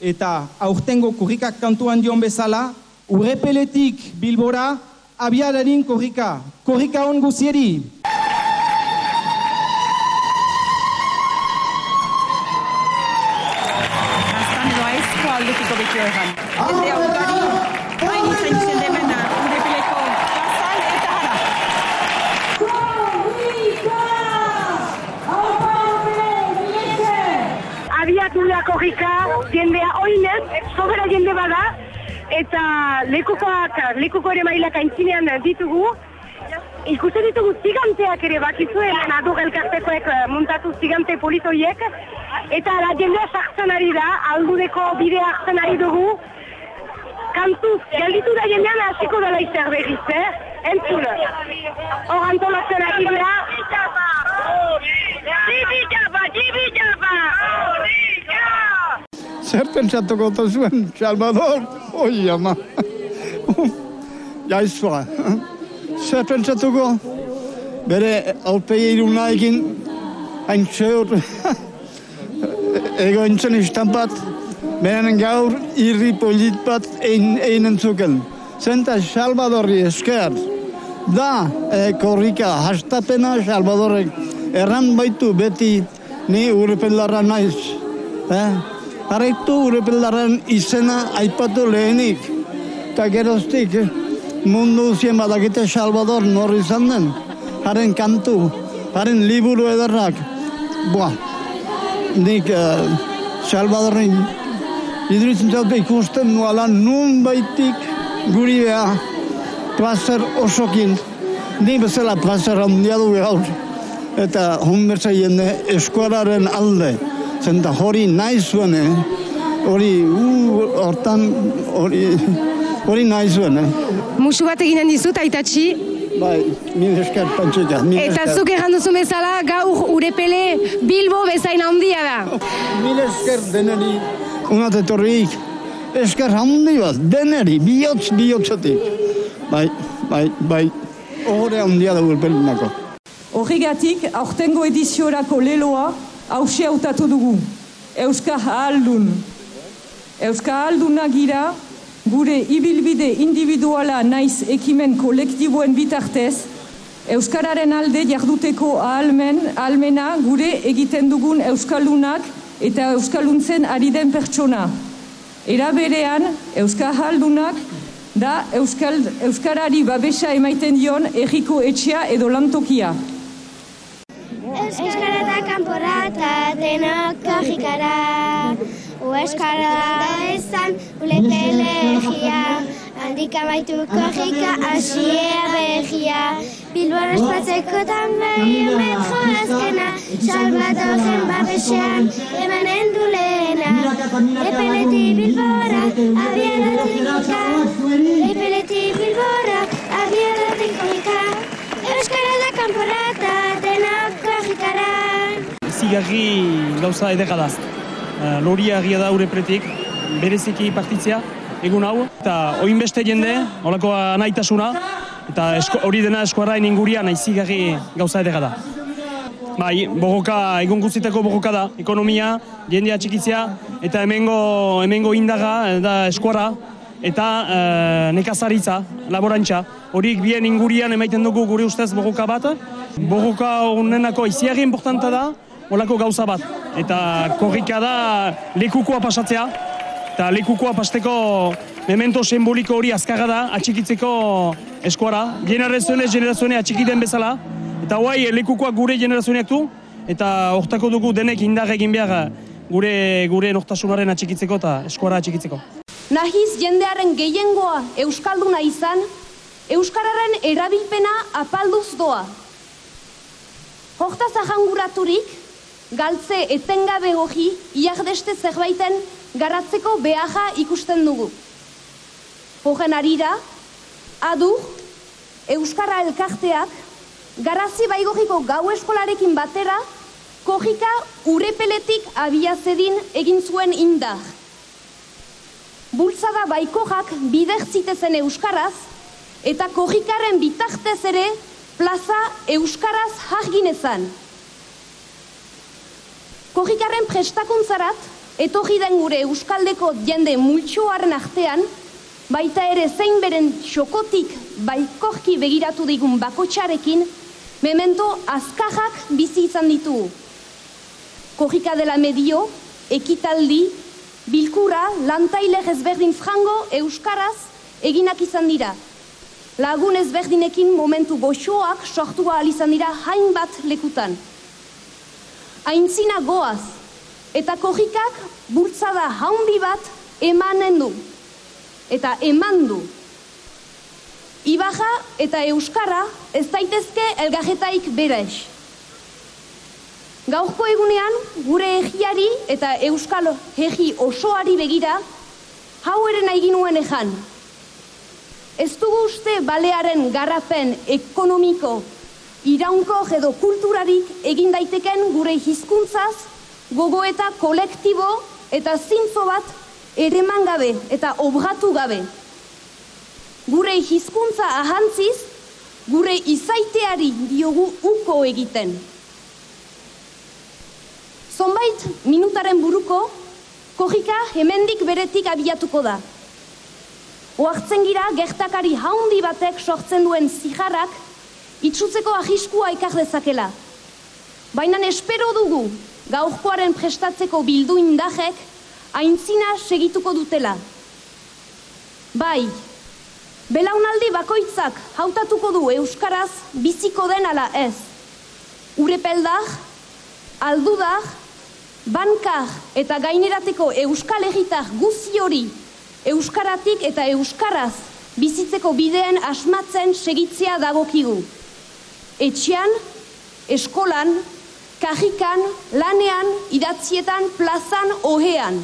eta aurtengo kurrikak kantuan dion bezala, urrepeletik bilbora, abiadarin korrika. Korrika on guzieri! Aztan edo aizko aldukiko betu egan. Jende ugari, hain izan zen demena, urepeleko plazan eta hara. Abiatu da korrika, jendea oinez, sobera jende bada, eta lekukoak, lekuko ere mailak aintzinean ditugu, ikusten ditugu ziganteak ere bakizue, adur elkartekoek eh, muntatu zigante politoiek, eta la jendea sartzen ari da, aldudeko bidea hartzen ari dugu, kantuz, gelditu da jendean hasiko dela izer berriz, eh? Entzun, hor antolatzen ari dira, pentsatuko zuen, Salvador? Oi, ama. Jaizua. Zer pentsatuko? Bere aurpegi iruna egin, hain zeur, ego entzen istampat, beren gaur irri polit bat ein, ein entzuken. Zenta Salvadorri esker, da e, korrika hastapena Salvadorrek erran baitu beti ni urepeldarra naiz. Eh? Haraitu urepeldarren izena aipatu lehenik. Eta geroztik eh, mundu zien badakite Salvador nor izan den. Haren kantu, haren liburu ederrak. Boa, nik uh, Salvadorren iduritzen zaute ikusten nuala nun baitik guri beha plazer osokin. Ni bezala plazer handia du gaur. Eta hon bertza jende eskuararen alde. Zenta hori nahi zuen, eh? hori, uh, hortan, hori, hori nahi zuen, eh? Musu bat eginen dizut, aitatxi. Bai, mil esker, pantxika, mil Eta esker. zuk erran duzu bezala, gaur urepele Bilbo bezain handia da. Mil esker deneri, unat etorriik, esker handi bat, deneri, bihotz, bihotzatik. Bai, bai, bai, ohore handia da urpelinako. Horregatik, aurtengo ediziorako leloa hausia hautatu dugu. Euska Ahaldun. Euska Ahalduna gira, gure ibilbide individuala naiz ekimen kolektiboen bitartez, Euskararen alde jarduteko ahalmen, ahalmena gure egiten dugun Euskaldunak eta Euskalduntzen ari den pertsona. Era berean, Euska Ahaldunak da Euskal, Euskarari babesa emaiten dion erriko etxea edo lantokia. Euskara da kanporata denok korrikara U euskara da ezan ulepele egia Handik amaitu korrika asier begia. Bilbon espatzeko tambai metro azkena. Salvadoren babesean hemen endulena Epeleti bilbora abieratik korrika Epeleti bilbora Zigarri gauza edera da. Uh, loria agia da urepretik, bereziki partitzea, egun hau, eta oinbeste jende, holakoa nahitasuna, eta hori dena eskuarrain ingurian nahi zigarri gauza edera da. Bai, borroka, egun guztitako borroka da, ekonomia, jendea txikitzea, eta hemengo, hemengo indaga eh, da eskuara, eta uh, nekazaritza, laborantza. Horik bien ingurian emaiten dugu gure ustez borroka bat. Borroka honenako iziarri importanta da, holako gauza bat. Eta korrika da lekukoa pasatzea, eta lekukoa pasteko memento simboliko hori azkarra da, atxikitzeko eskuara. Generazionez, generazione atxikiten bezala, eta guai lekukoa gure generazioneak du, eta hortako dugu denek indar egin behar gure, gure nortasunaren atxikitzeko eta eskuara atxikitzeko. Nahiz jendearen gehiengoa Euskalduna izan, Euskararen erabilpena apalduz doa. Hortaz ahanguraturik, galtze etengabe hori iardeste zerbaiten garatzeko beharra ikusten dugu. Horren arira, adur, Euskara elkarteak, garazi baigorriko gau eskolarekin batera, korrika urepeletik abiazedin egin zuen indar. Bultzada baikorrak bider zitezen Euskaraz, eta korrikaren bitartez ere plaza Euskaraz jarginezan. Korrikaren prestakuntzarat, etorri den gure euskaldeko jende multxoaren artean, baita ere zein beren xokotik baikorki begiratu digun bakotxarekin, memento azkajak bizi izan ditugu. Korrika dela medio, ekitaldi, bilkura, lantaile ezberdin frango euskaraz eginak izan dira. Lagun ezberdinekin momentu goxoak sortua ahal izan dira hainbat lekutan. Aintzina goaz, eta korrikak bultzada haundi bat emanen du. Eta eman du. Ibaja eta Euskara ez daitezke elgajetaik berex. Gaurko egunean, gure egiari eta Euskal egi osoari begira, hau ere nahi ginuen ezan. Ez dugu uste balearen garrapen ekonomiko, iraunko edo kulturarik egin daiteken gure hizkuntzaz, gogo eta kolektibo eta zintzo bat ereman gabe eta obratu gabe. Gure hizkuntza ahantziz, gure izaiteari diogu uko egiten. Zonbait minutaren buruko, kojika hemendik beretik abiatuko da. Oartzen gira gertakari haundi batek sortzen duen zijarrak itxutzeko ahiskua ikar dezakela. Baina espero dugu gaurkoaren prestatzeko bildu indajek aintzina segituko dutela. Bai, belaunaldi bakoitzak hautatuko du Euskaraz biziko den ala ez. Urepeldak, aldudak, bankar eta gainerateko Euskal Egitak guzi hori Euskaratik eta Euskaraz bizitzeko bideen asmatzen segitzea dagokigu. Etxean, eskolan, kajikan, lanean, idatzietan, plazan, ohean.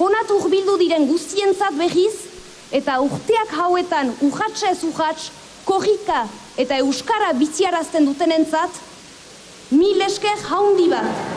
Honat urbildu diren guztientzat behiz, eta urteak hauetan uhatxe ez uhatx, korrika eta euskara biziarazten dutenentzat, mil esker haundi bat.